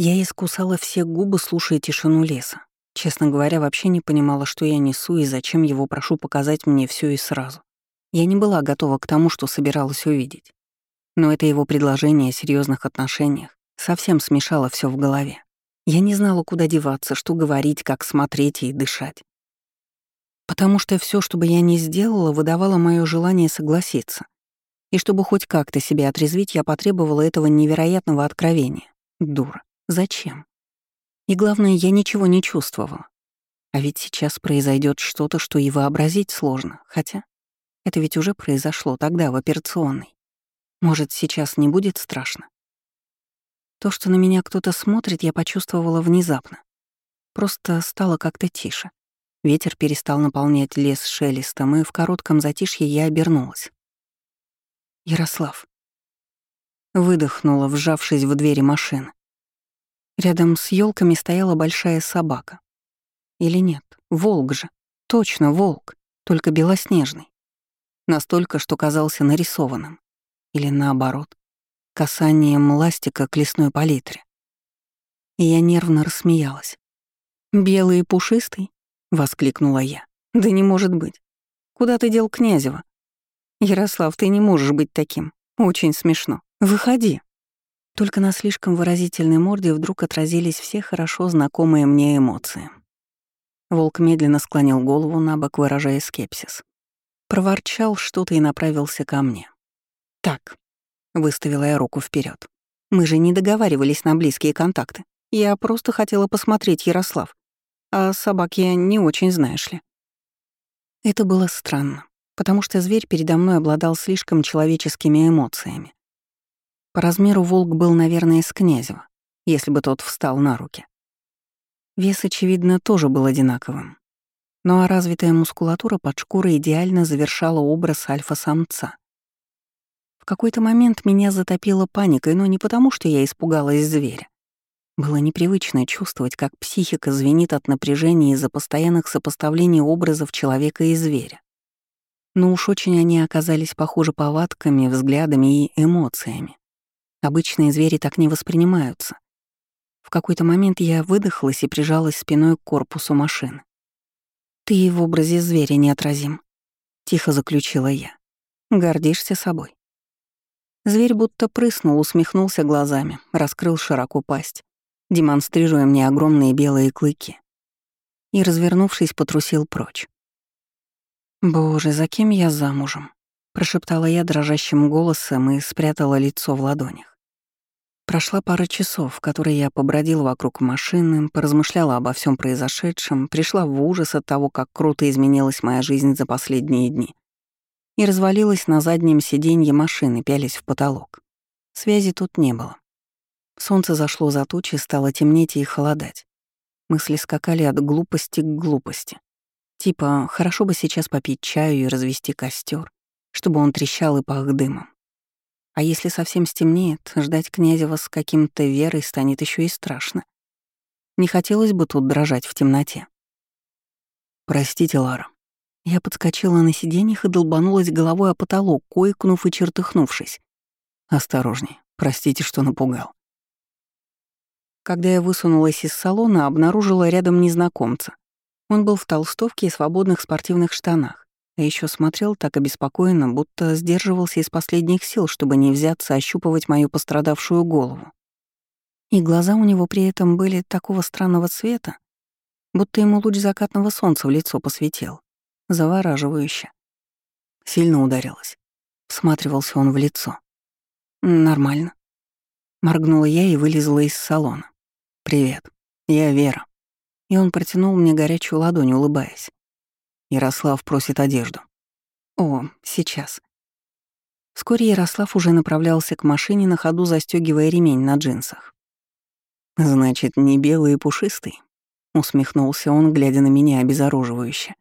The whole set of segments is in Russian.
Я искусала все губы, слушая тишину леса. Честно говоря, вообще не понимала, что я несу и зачем его прошу показать мне все и сразу. Я не была готова к тому, что собиралась увидеть. Но это его предложение о серьезных отношениях совсем смешало все в голове. Я не знала, куда деваться, что говорить, как смотреть и дышать. Потому что все, что бы я ни сделала, выдавало мое желание согласиться. И чтобы хоть как-то себя отрезвить, я потребовала этого невероятного откровения. Дура. Зачем? И главное, я ничего не чувствовала. А ведь сейчас произойдет что-то, что и вообразить сложно. Хотя это ведь уже произошло тогда, в операционной. Может, сейчас не будет страшно? То, что на меня кто-то смотрит, я почувствовала внезапно. Просто стало как-то тише. Ветер перестал наполнять лес шелестом, и в коротком затишье я обернулась. Ярослав. Выдохнула, вжавшись в двери машины. Рядом с елками стояла большая собака. Или нет, волк же. Точно волк, только белоснежный. Настолько, что казался нарисованным. Или наоборот, касанием ластика к лесной палитре. И я нервно рассмеялась. «Белый и пушистый?» — воскликнула я. «Да не может быть. Куда ты дел Князева?» «Ярослав, ты не можешь быть таким. Очень смешно. Выходи». Только на слишком выразительной морде вдруг отразились все хорошо знакомые мне эмоции. Волк медленно склонил голову на бок, выражая скепсис. Проворчал что-то и направился ко мне. «Так», — выставила я руку вперед. «Мы же не договаривались на близкие контакты. Я просто хотела посмотреть Ярослав. А собак я не очень, знаешь ли. Это было странно, потому что зверь передо мной обладал слишком человеческими эмоциями. По размеру волк был, наверное, из Князева, если бы тот встал на руки. Вес, очевидно, тоже был одинаковым. Ну а развитая мускулатура под шкурой идеально завершала образ альфа-самца. В какой-то момент меня затопила паникой, но не потому, что я испугалась зверя, было непривычно чувствовать, как психика звенит от напряжения из-за постоянных сопоставлений образов человека и зверя. Но уж очень они оказались похожи повадками, взглядами и эмоциями. Обычные звери так не воспринимаются. В какой-то момент я выдохлась и прижалась спиной к корпусу машины. «Ты в образе зверя неотразим», — тихо заключила я. «Гордишься собой». Зверь будто прыснул, усмехнулся глазами, раскрыл широко пасть демонстрируя мне огромные белые клыки, и, развернувшись, потрусил прочь. «Боже, за кем я замужем?» — прошептала я дрожащим голосом и спрятала лицо в ладонях. Прошла пара часов, которые я побродила вокруг машины, поразмышляла обо всем произошедшем, пришла в ужас от того, как круто изменилась моя жизнь за последние дни, и развалилась на заднем сиденье машины, пялись в потолок. Связи тут не было. Солнце зашло за тучи, стало темнеть и холодать. Мысли скакали от глупости к глупости. Типа, хорошо бы сейчас попить чаю и развести костер, чтобы он трещал и пах дымом. А если совсем стемнеет, ждать Князева с каким-то верой станет еще и страшно. Не хотелось бы тут дрожать в темноте. «Простите, Лара». Я подскочила на сиденьях и долбанулась головой о потолок, койкнув и чертыхнувшись. «Осторожней, простите, что напугал». Когда я высунулась из салона, обнаружила рядом незнакомца. Он был в толстовке и свободных спортивных штанах, а еще смотрел так обеспокоенно, будто сдерживался из последних сил, чтобы не взяться ощупывать мою пострадавшую голову. И глаза у него при этом были такого странного цвета, будто ему луч закатного солнца в лицо посветил. Завораживающе. Сильно ударилась. Всматривался он в лицо. «Нормально». Моргнула я и вылезла из салона. «Привет, я Вера». И он протянул мне горячую ладонь, улыбаясь. Ярослав просит одежду. «О, сейчас». Вскоре Ярослав уже направлялся к машине, на ходу застегивая ремень на джинсах. «Значит, не белый и пушистый?» — усмехнулся он, глядя на меня обезоруживающе.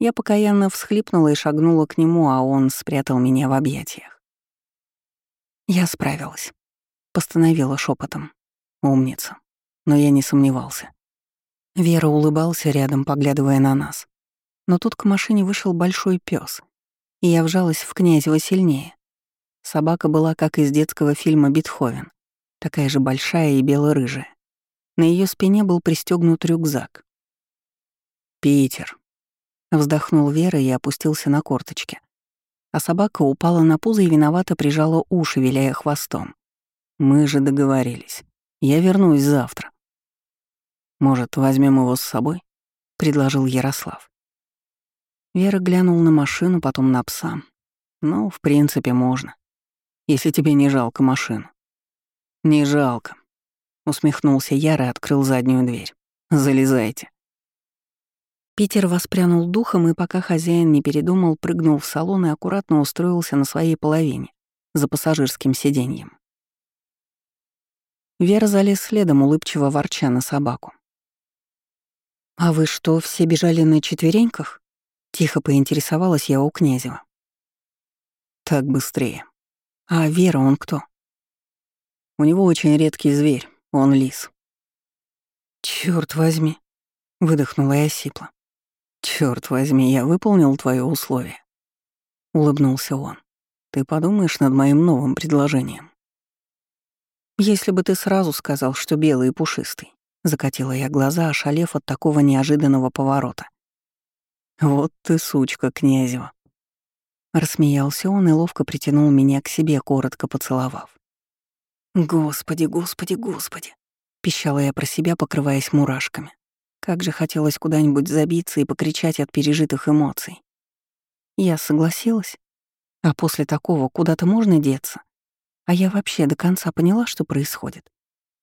Я покаянно всхлипнула и шагнула к нему, а он спрятал меня в объятиях. Я справилась. Постановила шепотом. Умница но я не сомневался. Вера улыбался рядом, поглядывая на нас. Но тут к машине вышел большой пес, и я вжалась в князева сильнее. Собака была как из детского фильма «Бетховен». такая же большая и бело-рыжая. На ее спине был пристегнут рюкзак. «Питер», — вздохнул Вера и опустился на корточки. А собака упала на пузо и виновато прижала уши, виляя хвостом. «Мы же договорились. Я вернусь завтра». «Может, возьмем его с собой?» — предложил Ярослав. Вера глянул на машину, потом на пса. «Ну, в принципе, можно. Если тебе не жалко машину». «Не жалко», — усмехнулся Яр и открыл заднюю дверь. «Залезайте». Питер воспрянул духом, и пока хозяин не передумал, прыгнул в салон и аккуратно устроился на своей половине, за пассажирским сиденьем. Вера залез следом, улыбчиво ворча на собаку. «А вы что, все бежали на четвереньках?» — тихо поинтересовалась я у Князева. «Так быстрее. А Вера он кто?» «У него очень редкий зверь, он лис». «Чёрт возьми», — выдохнула я сипло. Черт возьми, я выполнил твое условие. Улыбнулся он. Ты подумаешь над моим новым предложением. Если бы ты сразу сказал, что белый и пушистый, закатила я глаза, ошалев от такого неожиданного поворота. Вот ты сучка, Князева. Рассмеялся он и ловко притянул меня к себе, коротко поцеловав. «Господи, господи, господи!» — пищала я про себя, покрываясь мурашками. Как же хотелось куда-нибудь забиться и покричать от пережитых эмоций. Я согласилась. А после такого куда-то можно деться? А я вообще до конца поняла, что происходит.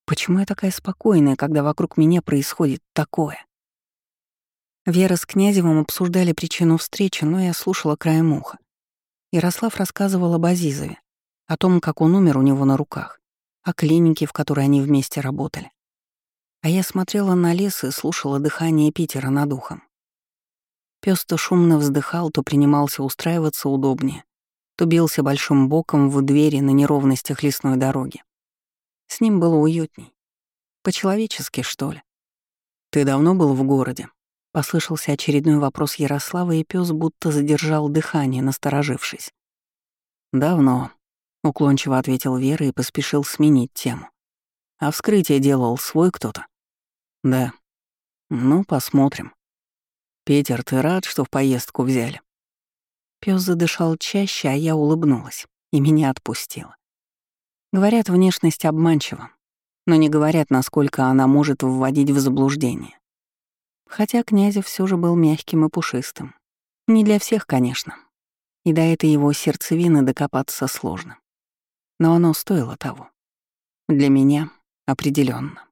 Почему я такая спокойная, когда вокруг меня происходит такое? Вера с Князевым обсуждали причину встречи, но я слушала краем уха. Ярослав рассказывал об Азизове, о том, как он умер у него на руках, о клинике, в которой они вместе работали. А я смотрела на лес и слушала дыхание Питера над ухом. Пёс то шумно вздыхал, то принимался устраиваться удобнее, то бился большим боком в двери на неровностях лесной дороги. С ним было уютней. По-человечески, что ли. «Ты давно был в городе?» — послышался очередной вопрос Ярослава, и пес будто задержал дыхание, насторожившись. «Давно», — уклончиво ответил Вера и поспешил сменить тему. «А вскрытие делал свой кто-то?» Да. Ну, посмотрим. Питер, ты рад, что в поездку взяли? Пёс задышал чаще, а я улыбнулась, и меня отпустила. Говорят, внешность обманчива, но не говорят, насколько она может вводить в заблуждение. Хотя Князев все же был мягким и пушистым. Не для всех, конечно. И до этой его сердцевины докопаться сложно. Но оно стоило того. Для меня определенно.